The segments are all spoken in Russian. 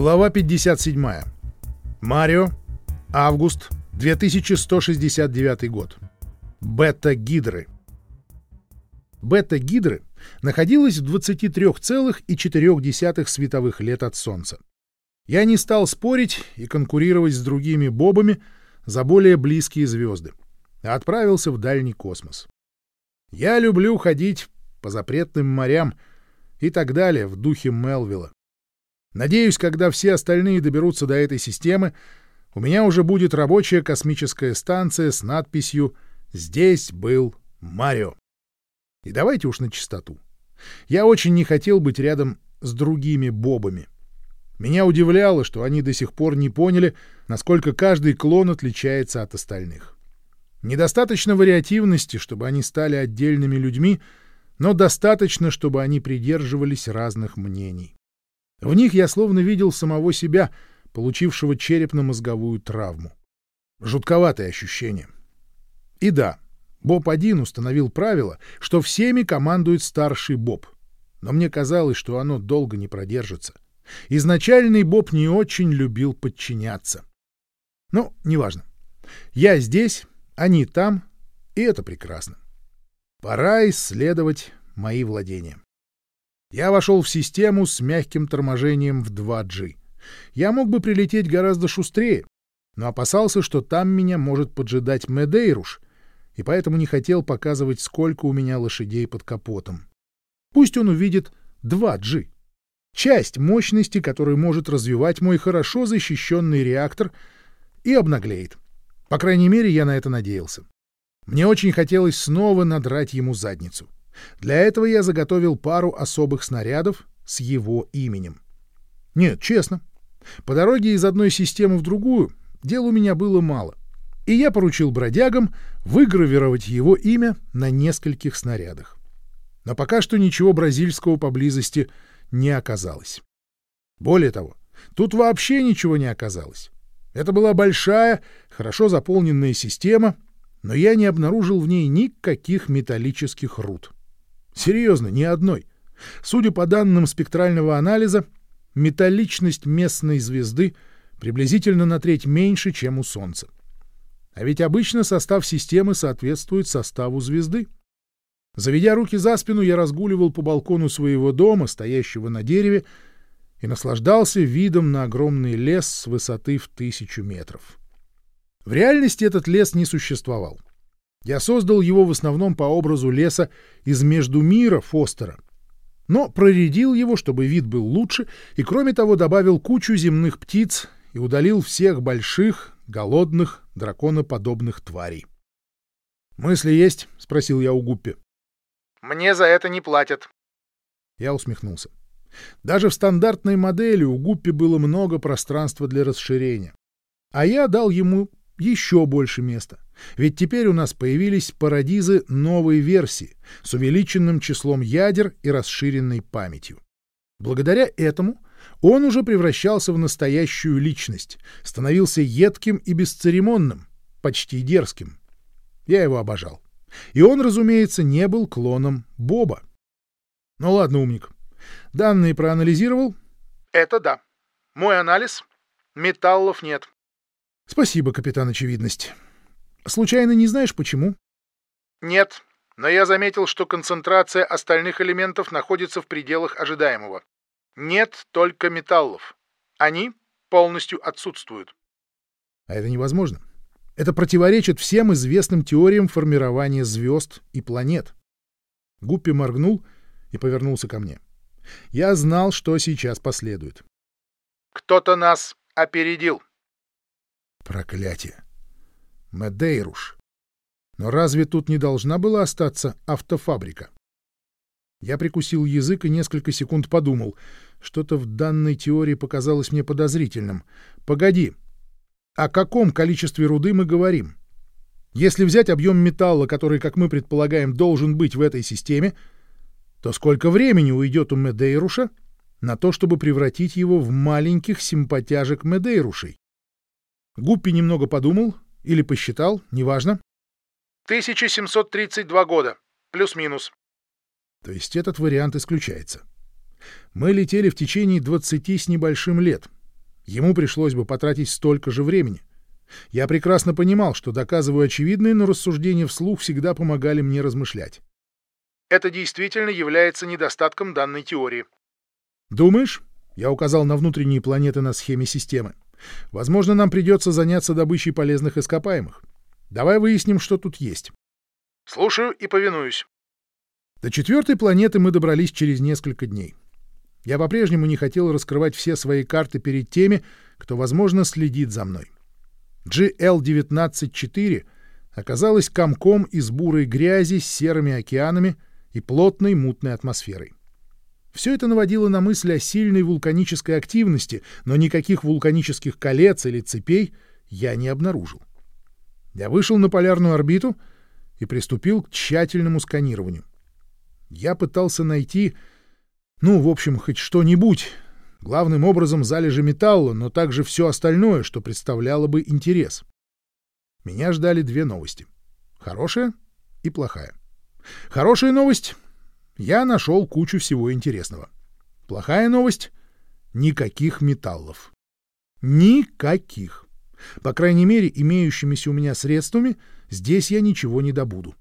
Глава 57. Марио. Август. 2169 год. Бета-гидры. Бета-гидры находилась в 23,4 световых лет от Солнца. Я не стал спорить и конкурировать с другими бобами за более близкие звезды, а отправился в дальний космос. Я люблю ходить по запретным морям и так далее в духе Мелвилла. Надеюсь, когда все остальные доберутся до этой системы, у меня уже будет рабочая космическая станция с надписью «Здесь был Марио». И давайте уж на чистоту. Я очень не хотел быть рядом с другими бобами. Меня удивляло, что они до сих пор не поняли, насколько каждый клон отличается от остальных. Недостаточно вариативности, чтобы они стали отдельными людьми, но достаточно, чтобы они придерживались разных мнений. В них я словно видел самого себя, получившего черепно-мозговую травму. Жутковатое ощущение. И да, Боб-1 установил правило, что всеми командует старший Боб. Но мне казалось, что оно долго не продержится. Изначальный Боб не очень любил подчиняться. Но неважно. Я здесь, они там, и это прекрасно. Пора исследовать мои владения. Я вошел в систему с мягким торможением в 2G. Я мог бы прилететь гораздо шустрее, но опасался, что там меня может поджидать Медейруш, и поэтому не хотел показывать, сколько у меня лошадей под капотом. Пусть он увидит 2G. Часть мощности, которую может развивать мой хорошо защищенный реактор, и обнаглеет. По крайней мере, я на это надеялся. Мне очень хотелось снова надрать ему задницу. Для этого я заготовил пару особых снарядов с его именем. Нет, честно. По дороге из одной системы в другую дел у меня было мало. И я поручил бродягам выгравировать его имя на нескольких снарядах. Но пока что ничего бразильского поблизости не оказалось. Более того, тут вообще ничего не оказалось. Это была большая, хорошо заполненная система, но я не обнаружил в ней никаких металлических руд. Серьезно, ни одной. Судя по данным спектрального анализа, металличность местной звезды приблизительно на треть меньше, чем у Солнца. А ведь обычно состав системы соответствует составу звезды. Заведя руки за спину, я разгуливал по балкону своего дома, стоящего на дереве, и наслаждался видом на огромный лес с высоты в тысячу метров. В реальности этот лес не существовал. Я создал его в основном по образу леса из Междумира Фостера, но проредил его, чтобы вид был лучше, и, кроме того, добавил кучу земных птиц и удалил всех больших, голодных, драконоподобных тварей. «Мысли есть?» — спросил я у Гуппи. «Мне за это не платят». Я усмехнулся. Даже в стандартной модели у Гуппи было много пространства для расширения. А я дал ему еще больше места. Ведь теперь у нас появились парадизы новой версии с увеличенным числом ядер и расширенной памятью. Благодаря этому он уже превращался в настоящую личность, становился едким и бесцеремонным, почти дерзким. Я его обожал. И он, разумеется, не был клоном Боба. Ну ладно, умник. Данные проанализировал? Это да. Мой анализ? Металлов нет. Спасибо, капитан Очевидность. Случайно не знаешь, почему? Нет, но я заметил, что концентрация остальных элементов находится в пределах ожидаемого. Нет только металлов. Они полностью отсутствуют. А это невозможно. Это противоречит всем известным теориям формирования звезд и планет. Гуппи моргнул и повернулся ко мне. Я знал, что сейчас последует. «Кто-то нас опередил», Проклятие! Медейруш! Но разве тут не должна была остаться автофабрика? Я прикусил язык и несколько секунд подумал. Что-то в данной теории показалось мне подозрительным. Погоди, о каком количестве руды мы говорим? Если взять объем металла, который, как мы предполагаем, должен быть в этой системе, то сколько времени уйдет у Медейруша на то, чтобы превратить его в маленьких симпатяжек Медейрушей? Гуппи немного подумал или посчитал, неважно. 1732 года, плюс-минус. То есть этот вариант исключается. Мы летели в течение 20 с небольшим лет, Ему пришлось бы потратить столько же времени. Я прекрасно понимал, что доказываю очевидное, но рассуждения вслух всегда помогали мне размышлять. Это действительно является недостатком данной теории. Думаешь? Я указал на внутренние планеты на схеме системы. Возможно, нам придется заняться добычей полезных ископаемых. Давай выясним, что тут есть. Слушаю и повинуюсь. До четвертой планеты мы добрались через несколько дней. Я по-прежнему не хотел раскрывать все свои карты перед теми, кто, возможно, следит за мной. GL-19-4 оказалась комком из бурой грязи с серыми океанами и плотной мутной атмосферой. Все это наводило на мысли о сильной вулканической активности, но никаких вулканических колец или цепей я не обнаружил. Я вышел на полярную орбиту и приступил к тщательному сканированию. Я пытался найти, ну, в общем, хоть что-нибудь, главным образом залежи металла, но также все остальное, что представляло бы интерес. Меня ждали две новости — хорошая и плохая. Хорошая новость я нашел кучу всего интересного. Плохая новость — никаких металлов. Никаких. По крайней мере, имеющимися у меня средствами, здесь я ничего не добуду.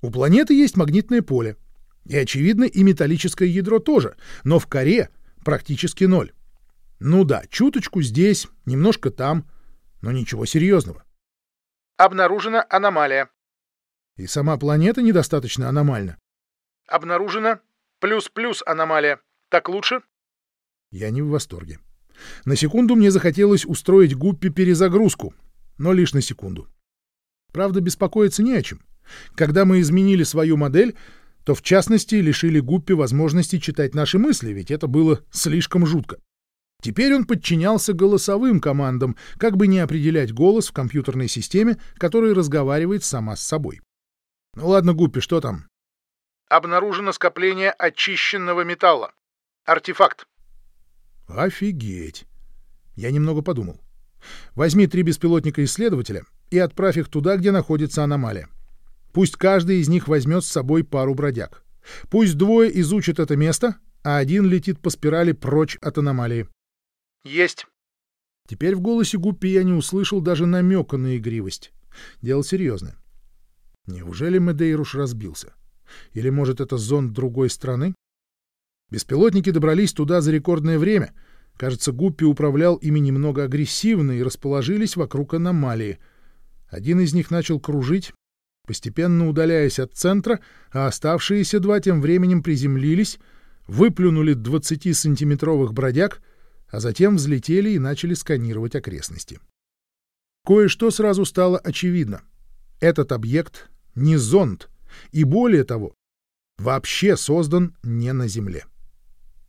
У планеты есть магнитное поле. И, очевидно, и металлическое ядро тоже, но в коре практически ноль. Ну да, чуточку здесь, немножко там, но ничего серьезного. Обнаружена аномалия. И сама планета недостаточно аномальна. Обнаружена плюс-плюс аномалия. Так лучше? Я не в восторге. На секунду мне захотелось устроить Гуппи перезагрузку, но лишь на секунду. Правда, беспокоиться не о чем. Когда мы изменили свою модель, то в частности лишили Гуппи возможности читать наши мысли, ведь это было слишком жутко. Теперь он подчинялся голосовым командам, как бы не определять голос в компьютерной системе, которая разговаривает сама с собой. Ну ладно, Гуппи, что там? Обнаружено скопление очищенного металла. Артефакт. Офигеть. Я немного подумал. Возьми три беспилотника-исследователя и отправь их туда, где находится аномалия. Пусть каждый из них возьмет с собой пару бродяг. Пусть двое изучат это место, а один летит по спирали прочь от аномалии. Есть. Теперь в голосе Гуппи я не услышал даже намека на игривость. Дело серьезное. Неужели Медейруш разбился? Или, может, это зонд другой страны? Беспилотники добрались туда за рекордное время. Кажется, Гуппи управлял ими немного агрессивно и расположились вокруг аномалии. Один из них начал кружить, постепенно удаляясь от центра, а оставшиеся два тем временем приземлились, выплюнули 20-сантиметровых бродяг, а затем взлетели и начали сканировать окрестности. Кое-что сразу стало очевидно. Этот объект не зонд, и более того, вообще создан не на Земле.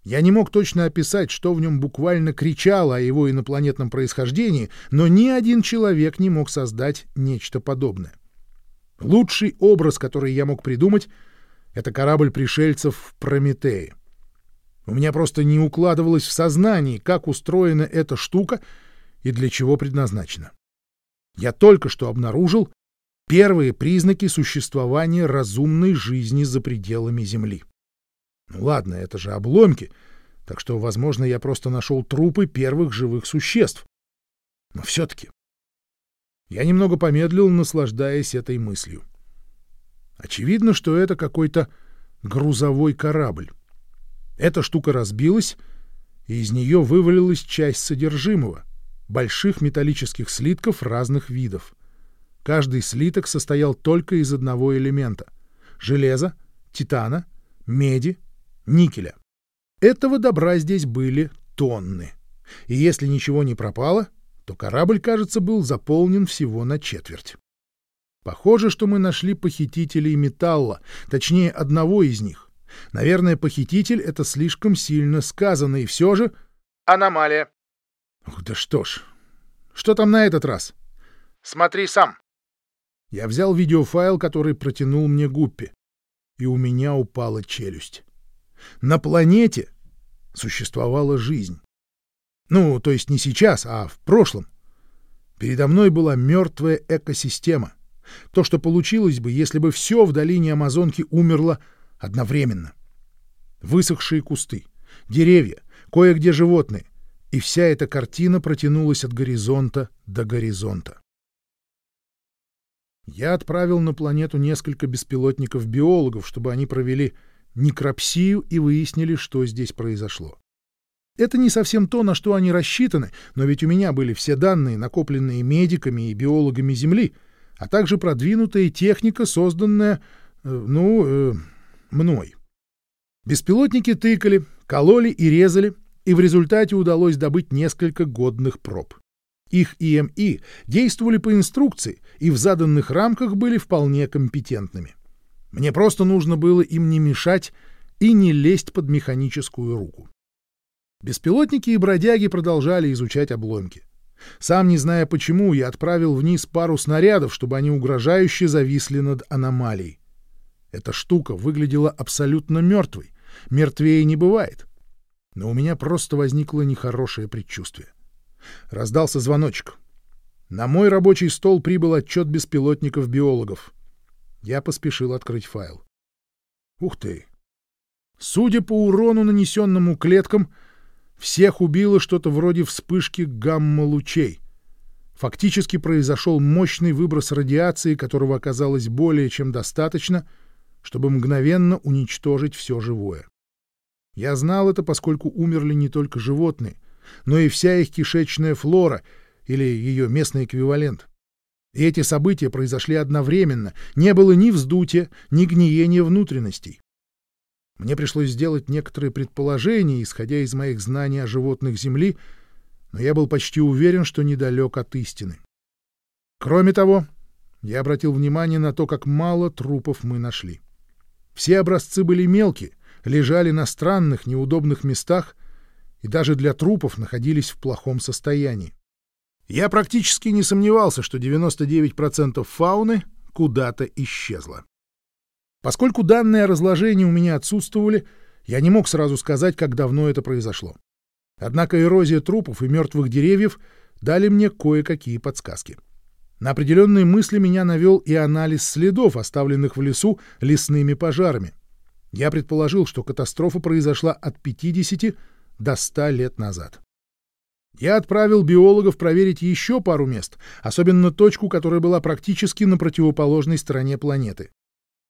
Я не мог точно описать, что в нем буквально кричало о его инопланетном происхождении, но ни один человек не мог создать нечто подобное. Лучший образ, который я мог придумать, — это корабль пришельцев в Прометее. У меня просто не укладывалось в сознании, как устроена эта штука и для чего предназначена. Я только что обнаружил, первые признаки существования разумной жизни за пределами Земли. Ну ладно, это же обломки, так что, возможно, я просто нашел трупы первых живых существ. Но все-таки... Я немного помедлил, наслаждаясь этой мыслью. Очевидно, что это какой-то грузовой корабль. Эта штука разбилась, и из нее вывалилась часть содержимого — больших металлических слитков разных видов. Каждый слиток состоял только из одного элемента — железа, титана, меди, никеля. Этого добра здесь были тонны. И если ничего не пропало, то корабль, кажется, был заполнен всего на четверть. Похоже, что мы нашли похитителей металла, точнее, одного из них. Наверное, похититель — это слишком сильно сказано, и все же... Аномалия. Ух, да что ж. Что там на этот раз? Смотри сам. Я взял видеофайл, который протянул мне Гуппи, и у меня упала челюсть. На планете существовала жизнь. Ну, то есть не сейчас, а в прошлом. Передо мной была мертвая экосистема. То, что получилось бы, если бы все в долине Амазонки умерло одновременно. Высохшие кусты, деревья, кое-где животные. и вся эта картина протянулась от горизонта до горизонта. Я отправил на планету несколько беспилотников-биологов, чтобы они провели некропсию и выяснили, что здесь произошло. Это не совсем то, на что они рассчитаны, но ведь у меня были все данные, накопленные медиками и биологами Земли, а также продвинутая техника, созданная, э, ну, э, мной. Беспилотники тыкали, кололи и резали, и в результате удалось добыть несколько годных проб. Их ИМИ действовали по инструкции и в заданных рамках были вполне компетентными. Мне просто нужно было им не мешать и не лезть под механическую руку. Беспилотники и бродяги продолжали изучать обломки. Сам не зная почему, я отправил вниз пару снарядов, чтобы они угрожающе зависли над аномалией. Эта штука выглядела абсолютно мертвой. Мертвее не бывает. Но у меня просто возникло нехорошее предчувствие. Раздался звоночек. На мой рабочий стол прибыл отчет беспилотников-биологов. Я поспешил открыть файл. Ух ты! Судя по урону, нанесенному клеткам, всех убило что-то вроде вспышки гамма-лучей. Фактически произошел мощный выброс радиации, которого оказалось более чем достаточно, чтобы мгновенно уничтожить все живое. Я знал это, поскольку умерли не только животные, но и вся их кишечная флора или ее местный эквивалент. И эти события произошли одновременно, не было ни вздутия, ни гниения внутренностей. Мне пришлось сделать некоторые предположения, исходя из моих знаний о животных Земли, но я был почти уверен, что недалек от истины. Кроме того, я обратил внимание на то, как мало трупов мы нашли. Все образцы были мелкие, лежали на странных, неудобных местах и даже для трупов находились в плохом состоянии. Я практически не сомневался, что 99% фауны куда-то исчезло. Поскольку данные о разложении у меня отсутствовали, я не мог сразу сказать, как давно это произошло. Однако эрозия трупов и мертвых деревьев дали мне кое-какие подсказки. На определенные мысли меня навел и анализ следов, оставленных в лесу лесными пожарами. Я предположил, что катастрофа произошла от 50 до 100 лет назад. Я отправил биологов проверить еще пару мест, особенно точку, которая была практически на противоположной стороне планеты.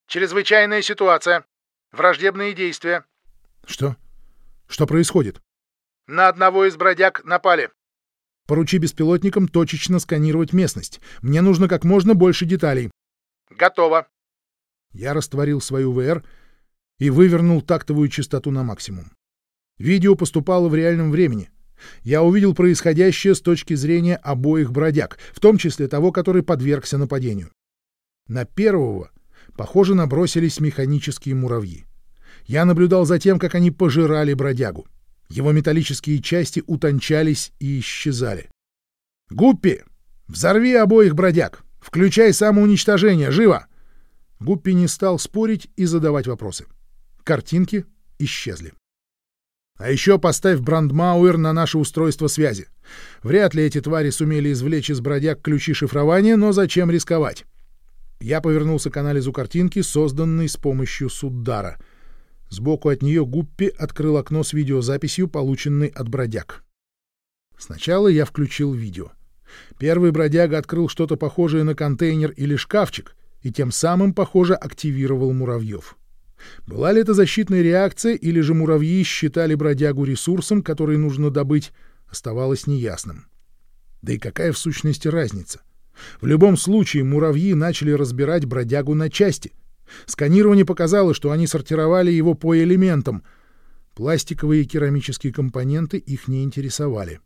«Чрезвычайная ситуация. Враждебные действия». «Что? Что происходит?» «На одного из бродяг напали». «Поручи беспилотникам точечно сканировать местность. Мне нужно как можно больше деталей». «Готово». Я растворил свою ВР и вывернул тактовую частоту на максимум. Видео поступало в реальном времени. Я увидел происходящее с точки зрения обоих бродяг, в том числе того, который подвергся нападению. На первого, похоже, набросились механические муравьи. Я наблюдал за тем, как они пожирали бродягу. Его металлические части утончались и исчезали. «Гуппи! Взорви обоих бродяг! Включай самоуничтожение! Живо!» Гуппи не стал спорить и задавать вопросы. Картинки исчезли. А еще поставь брандмауэр на наше устройство связи. Вряд ли эти твари сумели извлечь из бродяг ключи шифрования, но зачем рисковать? Я повернулся к анализу картинки, созданной с помощью Суддара. Сбоку от нее Гуппи открыл окно с видеозаписью, полученной от бродяг. Сначала я включил видео. Первый бродяга открыл что-то похожее на контейнер или шкафчик и тем самым, похоже, активировал муравьев. Была ли это защитная реакция, или же муравьи считали бродягу ресурсом, который нужно добыть, оставалось неясным. Да и какая в сущности разница? В любом случае муравьи начали разбирать бродягу на части. Сканирование показало, что они сортировали его по элементам. Пластиковые и керамические компоненты их не интересовали.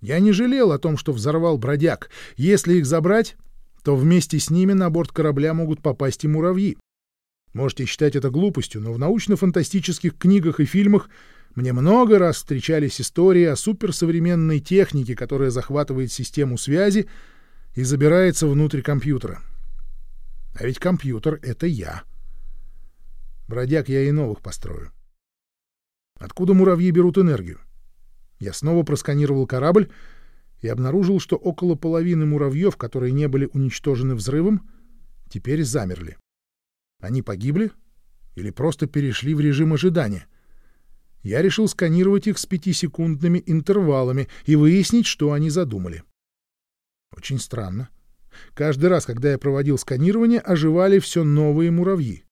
Я не жалел о том, что взорвал бродяг. Если их забрать, то вместе с ними на борт корабля могут попасть и муравьи. Можете считать это глупостью, но в научно-фантастических книгах и фильмах мне много раз встречались истории о суперсовременной технике, которая захватывает систему связи и забирается внутрь компьютера. А ведь компьютер — это я. Бродяг я и новых построю. Откуда муравьи берут энергию? Я снова просканировал корабль и обнаружил, что около половины муравьев, которые не были уничтожены взрывом, теперь замерли. Они погибли или просто перешли в режим ожидания? я решил сканировать их с пятисекундными интервалами и выяснить, что они задумали. Очень странно. Каждый раз, когда я проводил сканирование, оживали все новые муравьи.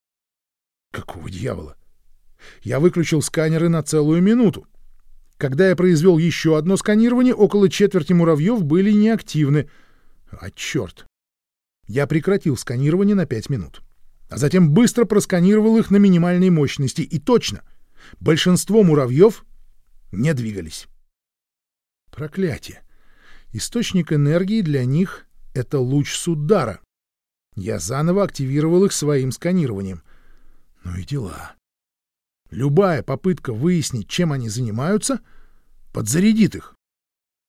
Какого дьявола? Я выключил сканеры на целую минуту. Когда я произвел еще одно сканирование, около четверти муравьев были неактивны. А черт! Я прекратил сканирование на пять минут. А затем быстро просканировал их на минимальной мощности. И точно! Большинство муравьев не двигались. Проклятие! Источник энергии для них — это луч Суддара. Я заново активировал их своим сканированием. Ну и дела. Любая попытка выяснить, чем они занимаются, подзарядит их.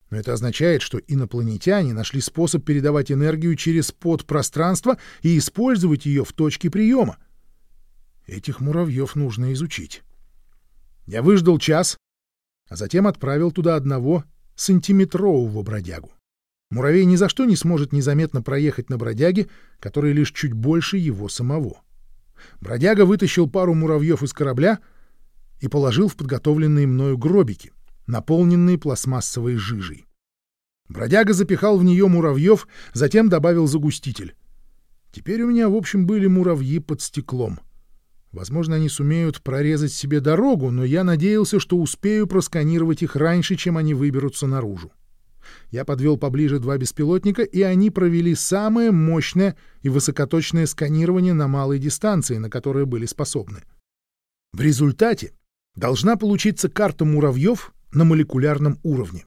Но это означает, что инопланетяне нашли способ передавать энергию через подпространство и использовать ее в точке приема. Этих муравьев нужно изучить. Я выждал час, а затем отправил туда одного сантиметрового бродягу. Муравей ни за что не сможет незаметно проехать на бродяге, который лишь чуть больше его самого. Бродяга вытащил пару муравьев из корабля и положил в подготовленные мною гробики, наполненные пластмассовой жижей. Бродяга запихал в нее муравьев, затем добавил загуститель. Теперь у меня, в общем, были муравьи под стеклом. Возможно, они сумеют прорезать себе дорогу, но я надеялся, что успею просканировать их раньше, чем они выберутся наружу. Я подвел поближе два беспилотника, и они провели самое мощное и высокоточное сканирование на малой дистанции, на которое были способны. В результате должна получиться карта муравьев на молекулярном уровне.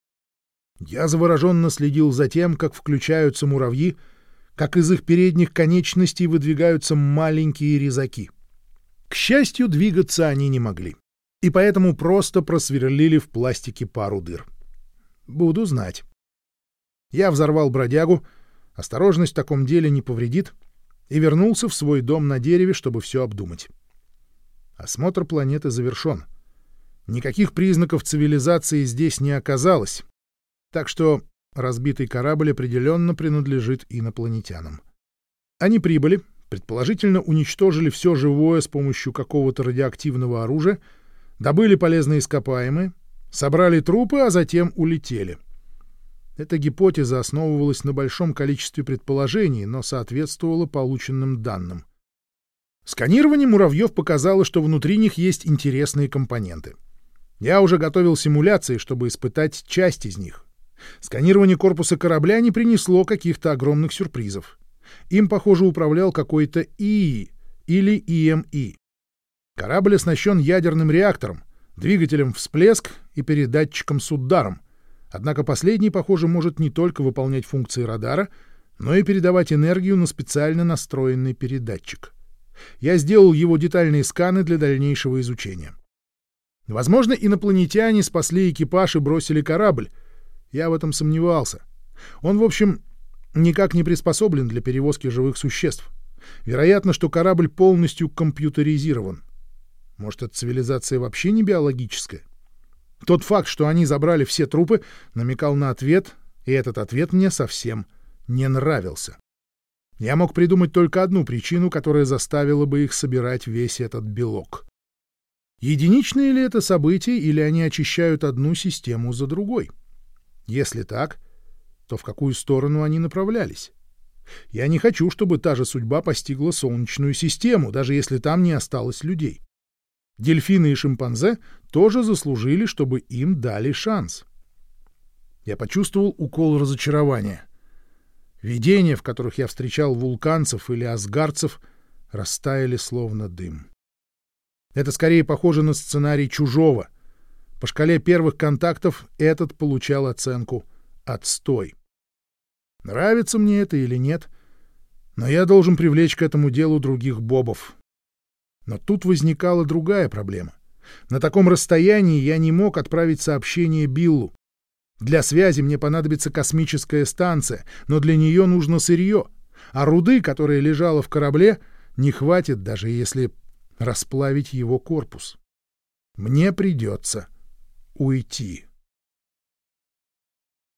Я завороженно следил за тем, как включаются муравьи, как из их передних конечностей выдвигаются маленькие резаки. К счастью, двигаться они не могли, и поэтому просто просверлили в пластике пару дыр. Буду знать. Я взорвал бродягу, осторожность в таком деле не повредит, и вернулся в свой дом на дереве, чтобы все обдумать. Осмотр планеты завершен. Никаких признаков цивилизации здесь не оказалось, так что разбитый корабль определенно принадлежит инопланетянам. Они прибыли, предположительно уничтожили все живое с помощью какого-то радиоактивного оружия, добыли полезные ископаемые, собрали трупы, а затем улетели — эта гипотеза основывалась на большом количестве предположений, но соответствовала полученным данным. Сканирование муравьев показало, что внутри них есть интересные компоненты. Я уже готовил симуляции, чтобы испытать часть из них. Сканирование корпуса корабля не принесло каких-то огромных сюрпризов. Им, похоже, управлял какой-то ИИ или ИМИ. Корабль оснащен ядерным реактором, двигателем всплеск и передатчиком с ударом — Однако последний, похоже, может не только выполнять функции радара, но и передавать энергию на специально настроенный передатчик. Я сделал его детальные сканы для дальнейшего изучения. Возможно, инопланетяне спасли экипаж и бросили корабль. Я в этом сомневался. Он, в общем, никак не приспособлен для перевозки живых существ. Вероятно, что корабль полностью компьютеризирован. Может, эта цивилизация вообще не биологическая? Тот факт, что они забрали все трупы, намекал на ответ, и этот ответ мне совсем не нравился. Я мог придумать только одну причину, которая заставила бы их собирать весь этот белок. Единичные ли это события, или они очищают одну систему за другой? Если так, то в какую сторону они направлялись? Я не хочу, чтобы та же судьба постигла Солнечную систему, даже если там не осталось людей. Дельфины и шимпанзе тоже заслужили, чтобы им дали шанс. Я почувствовал укол разочарования. Видения, в которых я встречал вулканцев или асгарцев, растаяли словно дым. Это скорее похоже на сценарий «Чужого». По шкале первых контактов этот получал оценку «отстой». Нравится мне это или нет, но я должен привлечь к этому делу других бобов. Но тут возникала другая проблема. На таком расстоянии я не мог отправить сообщение Биллу. Для связи мне понадобится космическая станция, но для нее нужно сырье, а руды, которая лежала в корабле, не хватит, даже если расплавить его корпус. Мне придется уйти.